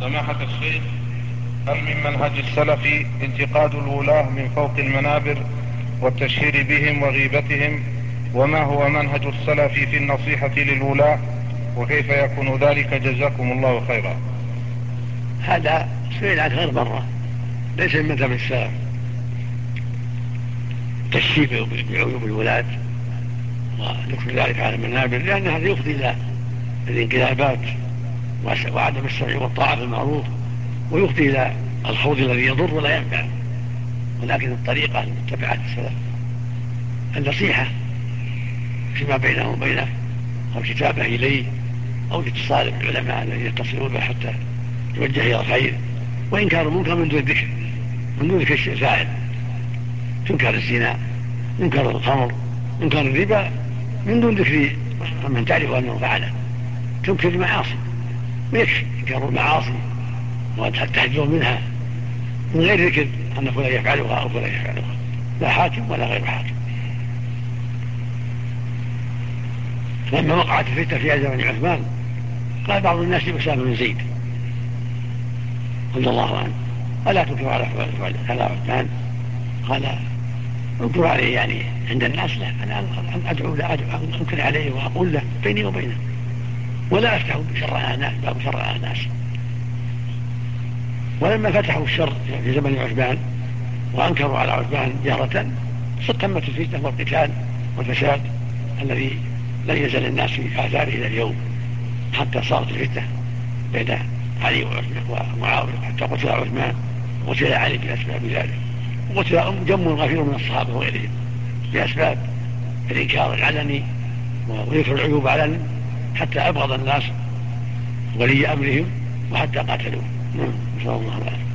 سماحة الشيخ هل من منهج السلف انتقاد الولاة من فوق المنابر والتشهير بهم وغيبتهم؟ وما هو منهج السلف في النصيحة للولاة؟ وكيف يكون ذلك؟ جزاكم الله خيرا. هذا سئل عنه غير مرة. ليس من مذهب السلف. تشهير بعيوب الولاة وذكر ذلك على المنابر لأن هذا يفضي إلى الانقلابات. وعدم السمع والطاعة بالمعروف ويفضي إلى الخوض الذي يضر ولا ينفع. ولكن الطريقة المتبعة السلف النصيحة فيما بينه وبينه أو كتابة إليه أو الاتصال بالعلماء الذين يتصلون به حتى يوجه إلى الخير. وإنكار المنكر من دون ذكر من دون ذكر الشيء فاعل تنكر الزنا ينكر الخمر ينكر الربا من دون ذكر من تعرف أنه فعله. تنكر المعاصي. ويكفي إنكار المعاصي. والتحذير منها. من غير ذكر أن فلان يفعلها أو فلان يفعلها. لا حاكم ولا غير حاكم. لما وقعت الفتنة في زمن عثمان قال بعض الناس لأسامة بن زيد رضي الله عنه ألا تنكر على على عثمان؟ قال انكر عليه يعني عند الناس. له أنا أدعو لا أدعو أنكر عليه وأقول له بيني وبينه. ولا افتح شر على الناس باب شر على الناس ولما فتحوا الشر في زمن عثمان وأنكروا على عثمان جهرة تمت الفتنه والقتال والفساد الذي لم يزل الناس في آثاره إلى اليوم حتى صارت الفتنة بين علي ومعاوية حتى قتل عثمان وقتل علي بأسباب ذلك. وقتل جم غفير من الصحابة وغيرهم بأسباب الإنكار العلني وذكر العيوب علنا حتى أبغض الناس ولي أمرهم وحتى قاتلوه نعم نسال الله. العافيه